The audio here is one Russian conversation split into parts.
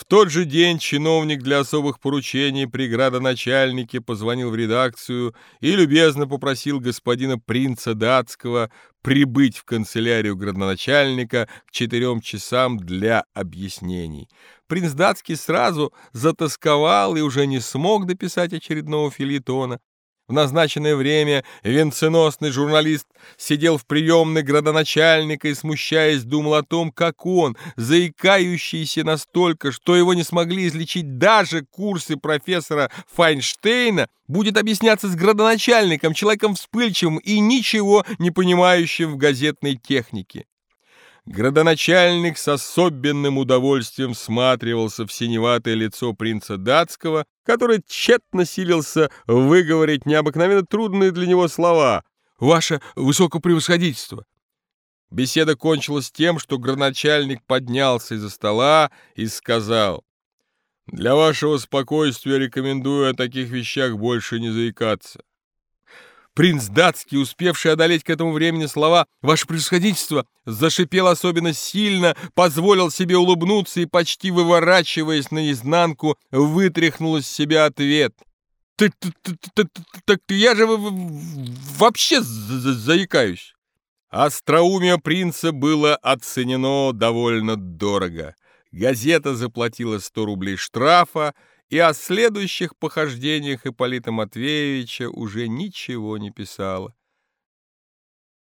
В тот же день чиновник для особых поручений при градоначальнике позвонил в редакцию и любезно попросил господина принца датского прибыть в канцелярию градоначальника к четырем часам для объяснений. Принц датский сразу затасковал и уже не смог дописать очередного филитона. В назначенное время венценосный журналист сидел в приемной градоначальника и, смущаясь, думал о том, как он, заикающийся настолько, что его не смогли излечить даже курсы профессора Файнштейна, будет объясняться с градоначальником, человеком вспыльчивым и ничего не понимающим в газетной технике. Градоначальник с особенным удовольствием всматривался в синеватое лицо принца датского, который тщетно силился выговорить необыкновенно трудные для него слова «Ваше высокопревосходительство». Беседа кончилась тем, что градоначальник поднялся из-за стола и сказал «Для вашего спокойствия рекомендую о таких вещах больше не заикаться». Принц датский, успевший одолеть к этому времени слова «Ваше превосходительство», зашипел особенно сильно, позволил себе улыбнуться и, почти выворачиваясь наизнанку, вытряхнул из себя ответ. «Так, так я же вообще заикаюсь!» Остроумие принца было оценено довольно дорого. Газета заплатила 100 рублей штрафа, и о следующих похождениях Ипполита Матвеевича уже ничего не писала.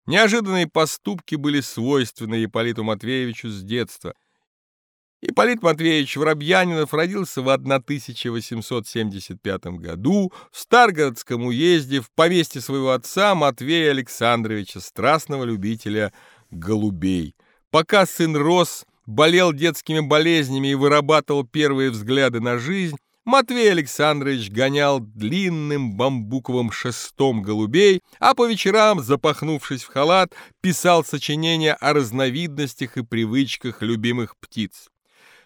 Неожиданные поступки были свойственны Ипполиту Матвеевичу с детства. Ипполит Матвеевич Воробьянинов родился в 1875 году в Старгородском уезде в поместье своего отца Матвея Александровича, страстного любителя голубей. Пока сын рос, болел детскими болезнями и вырабатывал первые взгляды на жизнь, Матвей Александрович гонял длинным бамбуковым шестом голубей, а по вечерам, запахнувшись в халат, писал сочинения о разновидностях и привычках любимых птиц.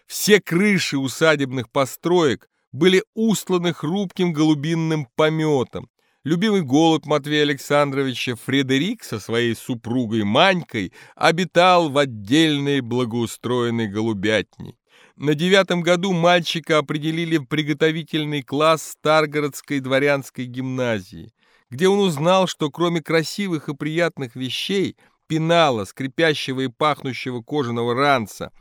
Все крыши усадебных построек были устланы хрупким голубинным пометом. Любимый голубь Матвея Александровича Фредерик со своей супругой Манькой обитал в отдельной благоустроенной голубятне. На девятом году мальчика определили в приготовительный класс Старгородской дворянской гимназии, где он узнал, что кроме красивых и приятных вещей, пенала, скрипящего и пахнущего кожаного ранца,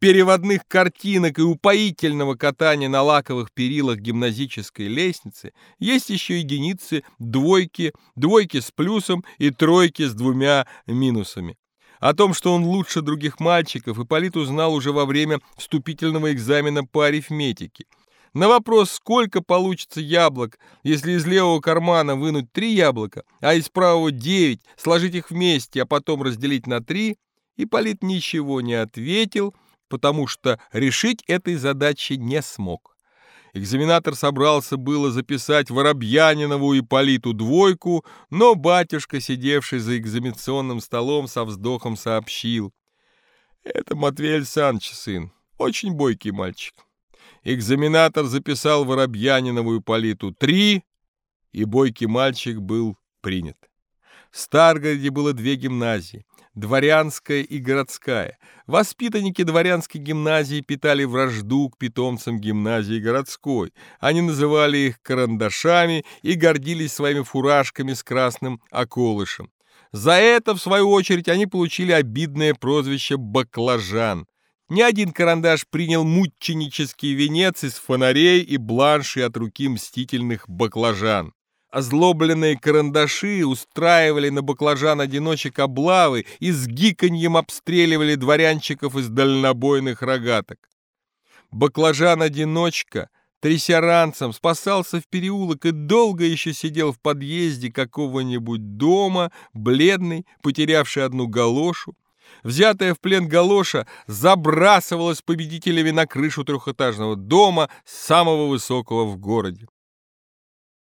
переводных картинок и упоительного катания на лаковых перилах гимназической лестницы, есть еще единицы, двойки, двойки с плюсом и тройки с двумя минусами. О том, что он лучше других мальчиков, Ипполит узнал уже во время вступительного экзамена по арифметике. На вопрос, сколько получится яблок, если из левого кармана вынуть три яблока, а из правого девять, сложить их вместе, а потом разделить на три, Ипполит ничего не ответил, потому что решить этой задачи не смог. Экзаменатор собрался было записать Воробьянинову и Политу двойку, но батюшка, сидевший за экзаменационным столом, со вздохом сообщил. «Это Матвей Александрович сын, очень бойкий мальчик». Экзаменатор записал Воробьянинову и Политу три, и бойкий мальчик был принят. Старгороде было две гимназии дворянская и городская. Воспитанники дворянской гимназии питали вражду к питомцам гимназии городской. Они называли их карандашами и гордились своими фуражками с красным околышем. За это, в свою очередь, они получили обидное прозвище «баклажан». Ни один карандаш принял мученический венец из фонарей и бланши от руки мстительных баклажан. Озлобленные карандаши устраивали на баклажан-одиночек облавы и с гиканьем обстреливали дворянчиков из дальнобойных рогаток. Баклажан-одиночка, тряся ранцем, спасался в переулок и долго еще сидел в подъезде какого-нибудь дома, бледный, потерявший одну галошу. Взятая в плен галоша забрасывалась победителями на крышу трехэтажного дома, самого высокого в городе.